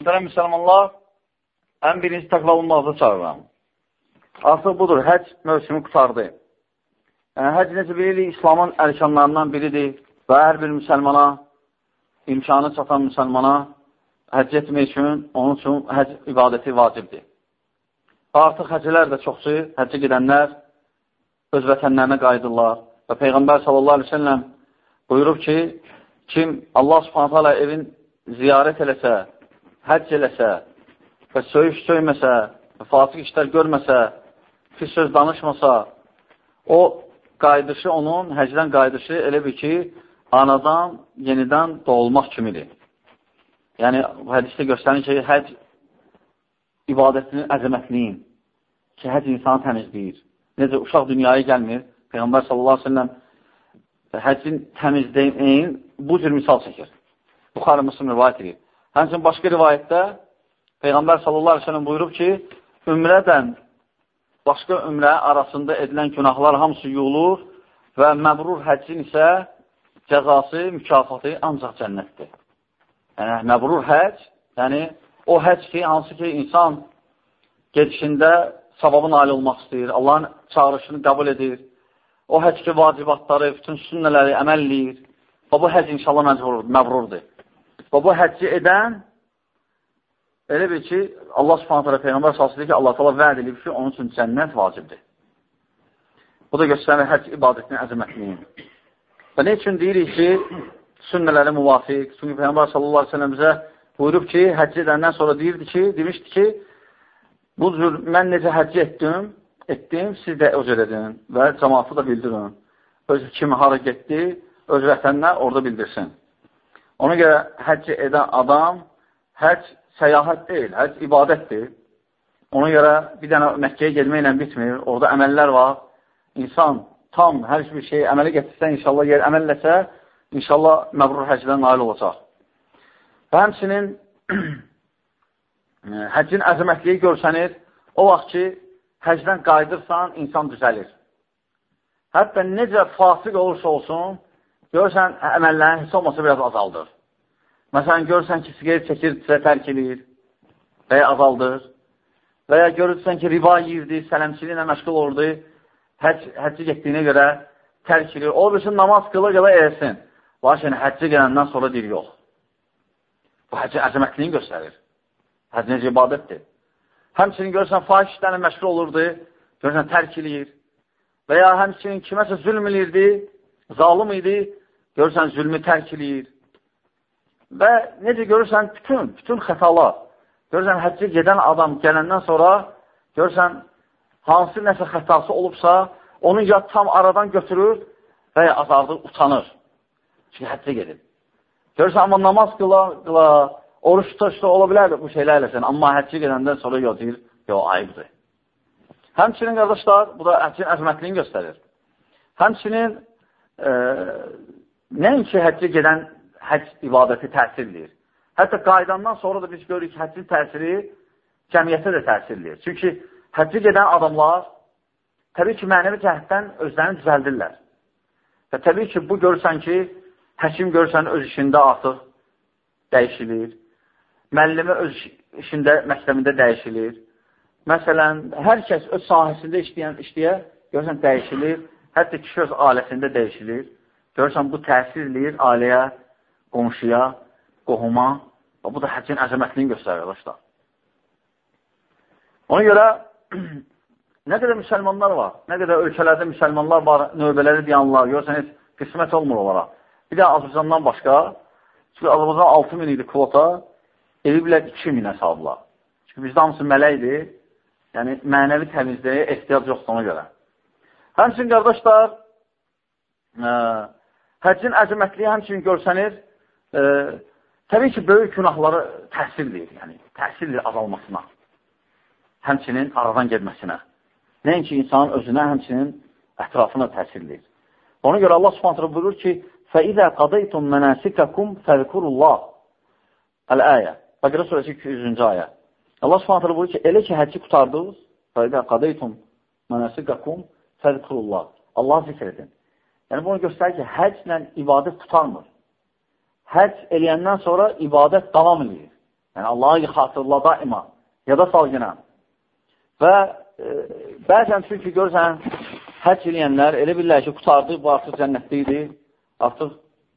Mühtərəm müsəlmanlar, ən birinci təqva olmazda çağırıram. Artıq budur, həc mövsümü qutardı. Yəni, həc necə bilirik, İslamın ərkanlarından biridir və hər bir müsəlmana, imkanı çatan müsəlmana həcc etmək üçün, onun üçün həc ibadəti vacibdir. Artıq həcələr də çoxsu, həccə gedənlər öz vətənlərinə qayıdırlar və Peyğəmbər sallallahu aleyhi ve sellem buyurub ki, kim Allah subhanətə alə evin ziyarət eləsə, həcc eləsə və söyüş söyməsə, və fasıq işlər görməsə, pis söz danışmasa, o qayıdışı onun, həcdən qayıdışı elə bir ki, anadan yenidən doğulmaq kimidir. Yəni, hədisdə göstərir ki, həc ibadətinin əzəmətliyin, ki, həc insanı təmizləyir. Necə uşaq dünyaya gəlmir, Peyğəmbər sallallahu aleyhi ve sellem həccin təmizləyin bu cür misal çəkir. Buxarı Müslüm rivayət edir. Həmçin başqa rivayətdə Peyğəmbər sallallahu aleyhi buyurub ki, ümrədən başqa ümrə arasında edilən günahlar hamısı yuyulur və məbrur həccin isə cəzası, mükafatı ancaq cənnətdir. Yəni, məbrur həcc, yəni o həcc ki, hansı ki, insan gedişində savabın aile olmaq istəyir, Allahın çağırışını qəbul edir, o həcc ki, vacibatları, bütün sünnələri əməlləyir və bu həcc inşallah məbrurdur. Və bu həcci edən elə bir ki, Allah subhanətə alə Peyğəmbər salsıdır ki, Allah tala vəd edib ki, onun üçün cənnət vacibdir. Bu da göstərir həcc ibadətinin əzəmətliyini. Və nə üçün deyirik ki, sünnələrə müvafiq? Çünki Peyğəmbər sallallahu aleyhi ve sellem bizə buyurub ki, həcc edəndən sonra deyirdi ki, demişdi ki, bu cür mən necə həcc etdim, etdim, siz də cür edin və cəmatı da bildirin. Öz kimi hara getdi, öz vətəninə orada bildirsin. Ona görə həcc edən adam, həcc səyahət deyil, həcc ibadətdir. Ona görə bir dənə Məkkəyə gelməklə bitmir, orada əməllər var. İnsan tam hər bir şeyi əmələ getirsə, inşallah yer əməlləsə, inşallah məbrur həcdən nail olacaq. Və həmçinin həccin əzəmətliyi görsənir, o vaxt ki, həcdən qayıdırsan, insan düzəlir. Hətta necə fasıq olursa olsun, görürsən, əməllərin heç olmasa biraz azaldır. Məsələn, görürsən ki, siqaret çəkir, tərk edir və ya azaldır. Və ya görürsən ki, riba yiyirdi, sələmçiliyə məşğul olurdu, həcc, həcci getdiyinə görə tərk edir. O birisi namaz qıla qıla eləsin. Lakin həcci gələndən sonra deyir, yox. Bu həcci əzəmətliyini göstərir. Həcc necə ibadətdir. Həmçinin görürsən, fahiş işlərlə məşğul olurdu, görürsən, tərk edir. Və ya həmçinin kiməsə zülm edirdi, zalim idi, görürsən, zülmü tərk edir. Və necə görürsən, bütün, bütün xətalar, görürsən, həccə gedən adam gələndən sonra, görürsən, hansı nəsə xətası olubsa, onu ya tam aradan götürür və ya azardır, utanır. Çünki həccə gedib. Görürsən, amma namaz qıla, qıla oruç tuta ola bilər bu şeylər eləsən, amma həccə gedəndən sonra yox deyir, yox, ayıbdır. Həmçinin, qardaşlar, bu da həccin əzmətliyini göstərir. Həmçinin e, nəinki həccə gedən həcc ibadəti təsirləyir. Hətta qaydandan sonra da biz görürük həccin təsiri cəmiyyətə də təsirləyir. Çünki həcci gedən adamlar təbii ki, mənəvi cəhətdən özlərini düzəldirlər. Və təbii ki, bu görürsən ki, həkim görürsən öz işində artıq dəyişilir. Müəllimi öz işində, məktəbində dəyişilir. Məsələn, hər kəs öz sahəsində işləyən işləyə, görürsən, dəyişilir. Hətta kişi öz aləsində dəyişilir. Görürsən, bu təsir eləyir ailəyə, qonşuya, qohuma və bu da həccin əzəmətliyini göstərir, arkadaşlar. Ona görə nə qədər müsəlmanlar var, nə qədər ölkələrdə müsəlmanlar var, növbələri deyanlar, görürsən, heç qismət olmur onlara. Bir də Azərbaycandan başqa, çünki Azərbaycan 6 min idi kvota, eliblər 2 minə saldılar. Çünki bizdə hamısı mələkdir, yəni mənəvi təmizliyə ehtiyac yoxdur ona görə. Həmçin, qardaşlar, ə, həccin əzəmətliyi həmçinin görsənir, e, təbii ki, böyük günahları təhsildir, yəni təhsildir azalmasına, həmçinin aradan gedməsinə. Nəinki insanın özünə, həmçinin ətrafına təsirləyir. Ona görə Allah subhanətlə buyurur ki, فَإِذَا قَضَيْتُمْ مَنَاسِكَكُمْ فَذْكُرُ اللّٰهِ Əl-əyə Bəqirə surəsi 200-cü ayə Allah subhanətlə buyurur ki, elə ki, həcci qutardınız فَإِذَا قَضَيْتُمْ مَنَاسِكَكُمْ فَذْكُرُ اللّٰهِ Allah zikr edin. Yəni, bunu göstərir ki, həclə ibadət tutarmır həcc eləyəndən sonra ibadət davam edir. Yəni, Allahı xatırla daima. Yada sal yenə. Və e, bəzən çünki görürsən, həcc eləyənlər elə bilirlər ki, qutardı, bu artıq cənnətdə idi. Artıq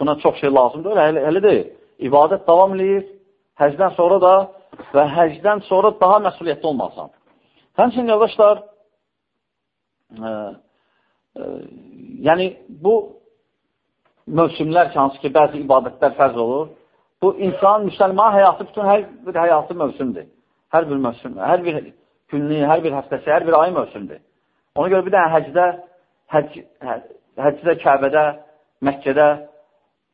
buna çox şey lazımdır. Hələ, hələ deyil. İbadət davam edir. Həcdən sonra da və həcdən sonra daha məsuliyyətli olmalısan. Həmçinin, qardaşlar, e, yəni bu mövsümlər ki, hansı ki, bəzi ibadətlər fərz olur, bu insan, müsəlman həyatı, bütün hər bir həyatı mövsümdür. Hər bir mövsüm, hər bir günlük, hər bir həftəsi, hər bir ay mövsümdür. Ona görə bir dənə həcdə, həc, hə, həcdə, Kəbədə, Məkkədə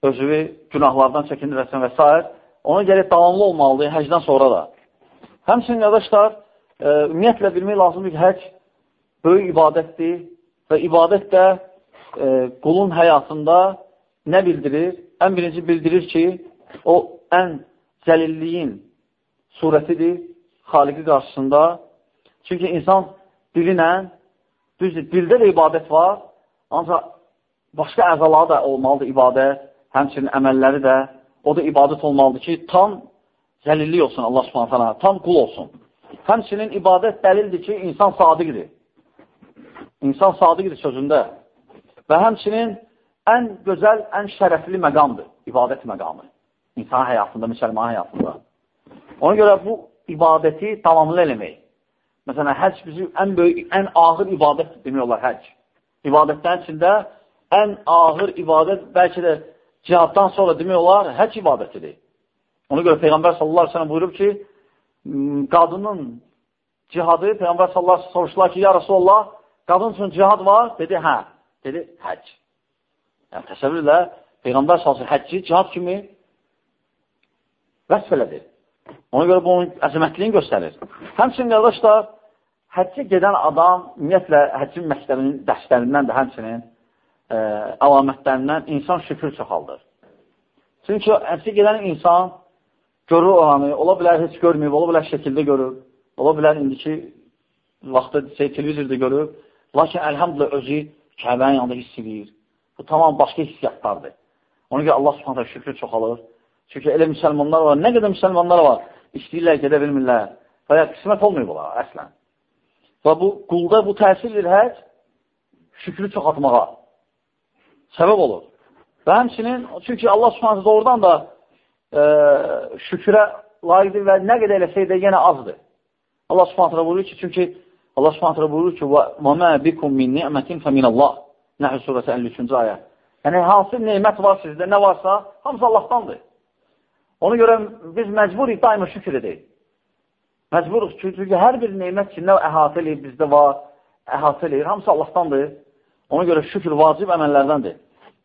özünü günahlardan çəkindirəsən və s. Ona görə davamlı olmalıdır həcdən sonra da. Həmçinin, qardaşlar, e, ümumiyyətlə bilmək lazımdır ki, həc böyük ibadətdir və ibadət də e, qulun həyatında nə bildirir? Ən birinci bildirir ki, o ən zəlilliyin surətidir xaliqi qarşısında. Çünki insan dili ilə, düzdür, dildə də ibadət var, ancaq başqa əzaları da olmalıdır ibadət, həmçinin əməlləri də, o da ibadət olmalıdır ki, tam zəlillik olsun Allah subhanətələ, tam qul olsun. Həmçinin ibadət dəlildir ki, insan sadiqdir. İnsan sadiqdir sözündə. Və həmçinin ən gözəl, ən şərəfli məqamdır, ibadət məqamı. İnsan həyatında, müsəlman həyatında. Ona görə bu ibadəti tamamlı eləmək. Məsələn, həcc bizim ən böyük, ən ağır ibadət demək olar həcc. İbadətlərin içində ən ağır ibadət, bəlkə də cihaddan sonra demək olar, həcc ibadətidir. Ona görə Peyğəmbər sallallahu aleyhi ve sellem buyurub ki, qadının cihadı, Peyğəmbər sallallahu aleyhi ve sellem soruşdular ki, ya Rasulullah, qadın üçün cihad var? Dedi, hə. Dedi, həcc. Yəni, təsəvvürlə, Peyğəmbər salsın həcci cihad kimi vəsf elədir. Ona görə bu, onun əzəmətliyini göstərir. Həmçinin, qardaşlar, həccə gedən adam, ümumiyyətlə, həccin məktəbinin dərslərindən də həmçinin ə, e, əlamətlərindən insan şükür çoxaldır. Çünki həccə gedən insan görür olanı, ola bilər heç görməyib, ola bilər şəkildə görür, ola bilər indiki vaxtda şey, televizorda görür, lakin əlhamdülə özü Kəbənin yanında hiss edir. Bu tamam başqa hissiyatlardır. Ona görə Allah subhanətə şükrü çoxalır. Çünki elə müsəlmanlar var, nə qədər müsəlmanlar var, istəyirlər, gedə bilmirlər və ya qismət olmayıb olar, əslən. Və bu, qulda bu təsirdir həc, şükrü çoxaltmağa səbəb olur. Və həmçinin, çünki Allah subhanətə doğrudan da e, şükrə layiqdir və nə qədər eləsək də yenə azdır. Allah subhanətə buyurur ki, çünki Allah Subhanahu buyurur ki: "Və mə bikum min ni'mətin feminallah." Nəhl surəsi 53-cü ayə. Yəni hansı nemət var sizdə, nə varsa, hamısı Allahdandır. Ona görə biz məcburik daima şükür edək. Məcburuq çünki hər bir nemət ki, nə əhatə eləyir bizdə var, əhatə eləyir, hamısı Allahdandır. Ona görə şükür vacib əməllərdəndir.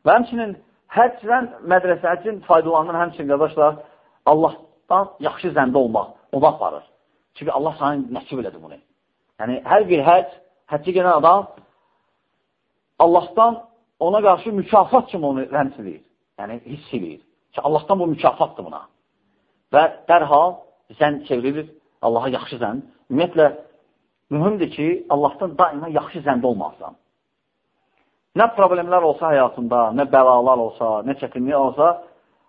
Və həmçinin həccdən, mədrəsə həccin faydalanır həmçinin, qardaşlar, Allahdan yaxşı zəndə olmaq, onu aparır. Çünki Allah sana nəsib elədi bunu. Yəni, hər bir həcc, həccə gələn adam Allahdan ona qarşı mükafat kimi onu rəmz edir. Yəni, hiss edir ki, Allahdan bu mükafatdır buna. Və dərhal zən çevrilir Allaha yaxşı zən. Ümumiyyətlə, mühümdür ki, Allahdan daima yaxşı zəndə olmalısan. Nə problemlər olsa həyatında, nə bəlalar olsa, nə çətinlik olsa,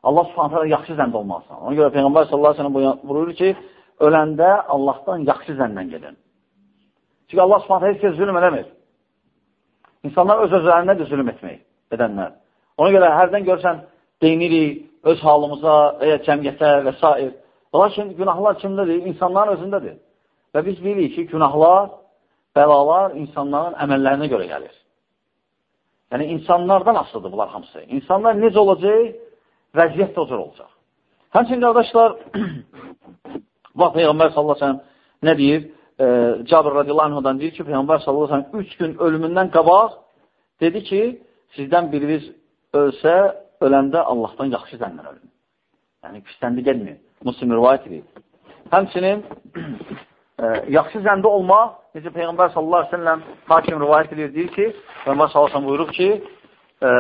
Allah subhanətlə yaxşı zəndə olmalısan. Ona görə Peyğəmbər sallallahu aleyhi ve sellem buyurur ki, öləndə Allahdan yaxşı zəndən gedin. Çünki Allah subhanətlə heç kəs zülm eləmir. İnsanlar öz özlərindədir zülüm etmək, edənlər. Ona görə hərdən görsən, deyinirik öz halımıza və ya cəmiyyətə və s. Lakin günahlar kimdədir? İnsanların özündədir. Və biz bilirik ki, günahlar, bəlalar insanların əməllərinə görə gəlir. Yəni, insanlardan asılıdır bunlar hamısı. İnsanlar necə olacaq? Vəziyyət də o cür olacaq. Həmçin, qardaşlar, bax, Peyğəmbər sallallahu aleyhi nə deyir? E, Cabir radiyallahu anhudan deyir ki, Peyğəmbər sallallahu aleyhi ve sellem 3 gün ölümündən qabaq dedi ki, sizdən biriniz ölsə, öləndə Allahdan yaxşı zəndən ölün. Yəni, pisləndi gəlmir. Muslim rivayət edir. Həmçinin e, yaxşı zəndə olmaq, necə Peyğəmbər sallallahu aleyhi ve sellem hakim rivayət edir, deyir ki, Peyğəmbər sallallahu aleyhi buyurub ki, e,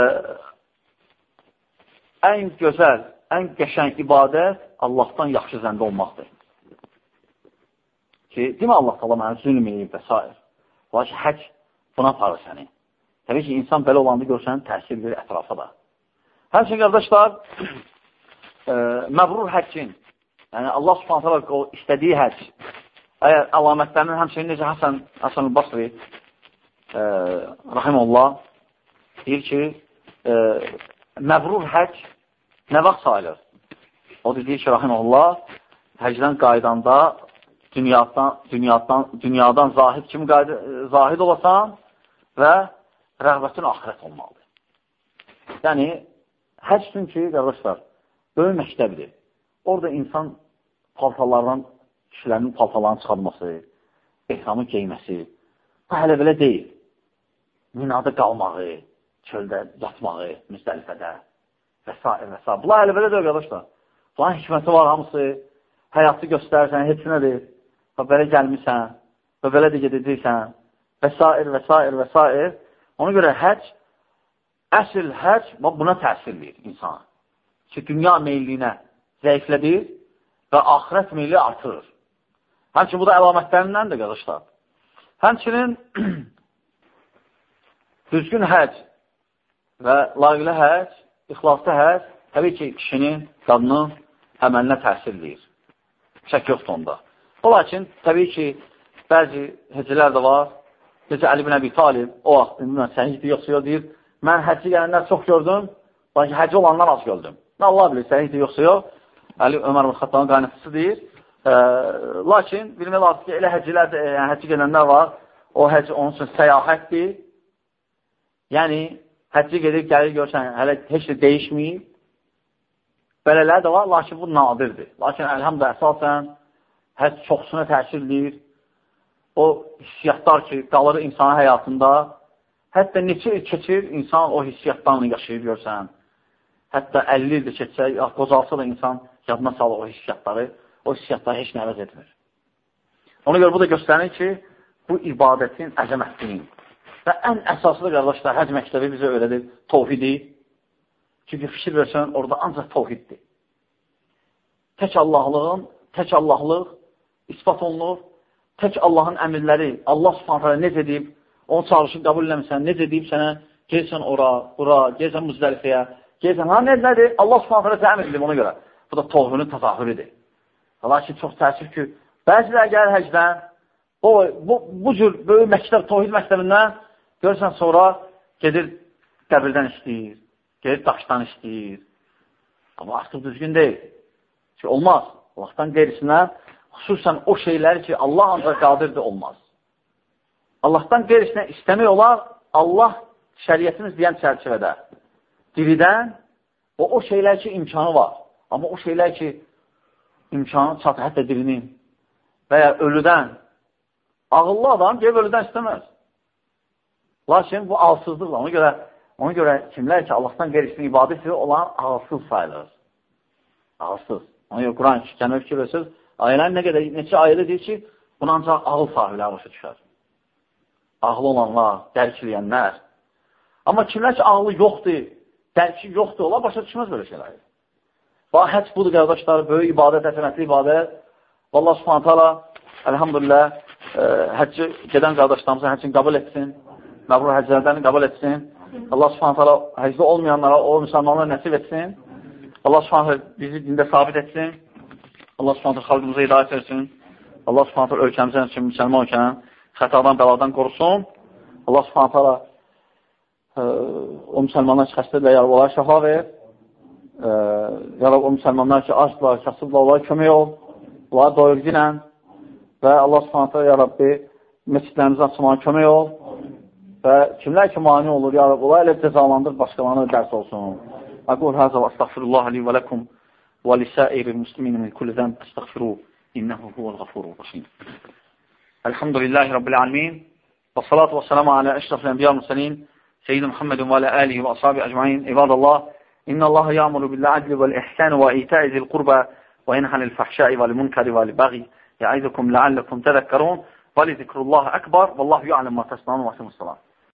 ən gözəl, ən qəşəng ibadət Allahdan yaxşı zəndə olmaqdır ki, demə Allah tala mənə zülm edib və s. Lakin həc buna aparır səni. Təbii ki, insan belə olanda görsən, təsir verir ətrafa da. Həmçin, qardaşlar, e, məbrur həccin, Yəni, Allah subhanətə o istədiyi həc. Əgər əlamətlərinin həmçinin necə Həsən, Həsən Basri e, rahimullah deyir ki, e, məbrur həc nə vaxt sayılır? O da deyir ki, rahimullah həcdən qaydanda dünyadan, dünyadan, dünyadan zahid kimi qaydı, zahid olasan və rəğbətin axirət olmalıdır. Yəni, həc üçün ki, qardaşlar, böyük məktəbdir. Orada insan paltalardan, kişilərin paltalarını çıxarması, ehramı geyməsi, bu hələ belə deyil. Minada qalmağı, çöldə yatmağı, müzdəlifədə və s. və s. Bunlar hələ belə deyil, qardaşlar. Bunların hikməti var hamısı, həyatı göstərsən, heç nədir. Və belə gəlmirsən, və belə də gedəcəksən, və s. və s. və s. Ona görə həc, əsl həc buna təsir verir insana. Ki, dünya meyliyinə zəiflədir və axirət meyli artırır. Həmçin, bu da əlamətlərindən də qardaşlar. Həmçinin düzgün həc və laqilə həc, ixlaslı həc təbii ki, kişinin, qadının əməlinə təsir deyir. Şək yoxdur onda. O, lakin, təbii ki, bəzi hecələr də var. Necə Əli bin Əbi Talib, o vaxt, bilmən, hiç yoxsa deyir, mən həcci gələnlər çox gördüm, lakin həcci olanlar az gördüm. Nə Allah bilir, hiç yoxsa yox. Əli Ömər Xattanın qaynaqçısı deyir. E, lakin bilmək lazım ki, elə həccilər, e, yəni həcci gedənlər var. O həcc onun üçün səyahətdir. Yəni, həcci gedir, gəlir, görsən, hələ heç də dəyişməyib. Belələr də var, lakin bu nadirdir. Lakin əlhamdə əsasən həcc çoxsuna təsir edir. O hissiyatlar ki, qalır insanın həyatında. Hətta neçə il keçir, insan o hissiyatlarla yaşayır, görsən. Hətta 50 il də keçsə, qocalsa da insan yadına salır o hissiyatları. O hissiyatları heç nə əvəz etmir. Ona görə bu da göstərir ki, bu ibadətin əzəmətliyin. Və ən əsaslı qardaşlar, həc məktəbi bizə öyrədir tovhidi. Çünki fikir versən, orada ancaq tovhiddir. Tək Allahlığın, tək Allahlıq ispat olunur. Tək Allahın əmirləri, Allah subhanətələ necə deyib, onu çağırışın qəbul eləmirsən, necə deyib sənə, gelsən ora, bura, gelsən müzdəlifəyə, gelsən, ha, nə, nədir? Allah subhanətələ sənə əmr edib ona görə. Bu da toğrunun təzahürüdür. Lakin çox təəssüf ki, bəzilər gəlir həcdən, o, bu, bu cür böyük məktəb, tohid məktəbindən görürsən sonra gedir qəbirdən istəyir, gedir daşdan istəyir. Amma artıq düzgün deyil. Ki, olmaz. Allahdan qeyrisindən xüsusən o şeylər ki, Allah ancaq qadirdir, olmaz. Allahdan qeyrisinə istəmək olar, Allah şəriyyətimiz deyən çərçivədə diridən və o şeylər ki, imkanı var. Amma o şeylər ki, imkanı çatır, hətta dirinin və ya ölüdən, ağıllı adam gəlib ölüdən istəməz. Lakin bu ağılsızlıqla, ona görə, ona görə kimlər ki, Allahdan qeyrisinin ibadəti olan ağılsız sayılır. Ağılsız. Ona görə Quran kəmə fikir verirsiniz, Ayələr nə qədər, neçə ayədə deyir ki, bunu ancaq ağıl sahibləri başa düşər. Ağlı olanlar, dərk eləyənlər. Amma kimlər ki, ağlı yoxdur, dərki yoxdur, onlar başa düşməz belə şeyləri. Və həc budur, qardaşlar, böyük ibadət, əfəmətli ibadət. Allah subhanət hala, əlhamdülillah, ə, həcci gedən qardaşlarımızın həccini qəbul etsin, məbrur həcclərdən qəbul etsin. Allah subhanət hala həcdə olmayanlara, o müsəlmanlara nəsib etsin. Allah subhanət hala bizi dində sabit etsin. Allah subhanətə xalqımıza hidayət versin. Allah subhanətə ölkəmizə üçün müsəlman ölkəni xətadan, bəladan qorusun. Allah subhanətə e, o müsəlmanlar ki, xəstədirlər, yarab onlara şəfa ver. E, yarab o müsəlmanlar ki, acdırlar, kasıblar, onlara kömək ol. Onlara doyurucu ilə və Allah subhanətə, yarabbi, məscidlərimizi açmağa kömək ol. Və kimlər ki, mani olur, yarab, onlara elə cəzalandır, başqalarına dərs olsun. Aqul həzə və astəxfirullah li və ləkum. ولسائر المسلمين من كل ذنب استغفروه إنه هو الغفور الرحيم. الحمد لله رب العالمين والصلاة والسلام على أشرف الأنبياء والمرسلين سيدنا محمد وعلى آله وأصحابه أجمعين. عباد الله إن الله يأمر بالعدل والإحسان وإيتاء ذي القربى وينهى عن الفحشاء والمنكر والبغي يعظكم لعلكم تذكرون ولذكر الله أكبر والله يعلم ما تصنعون وسلم الصلاة.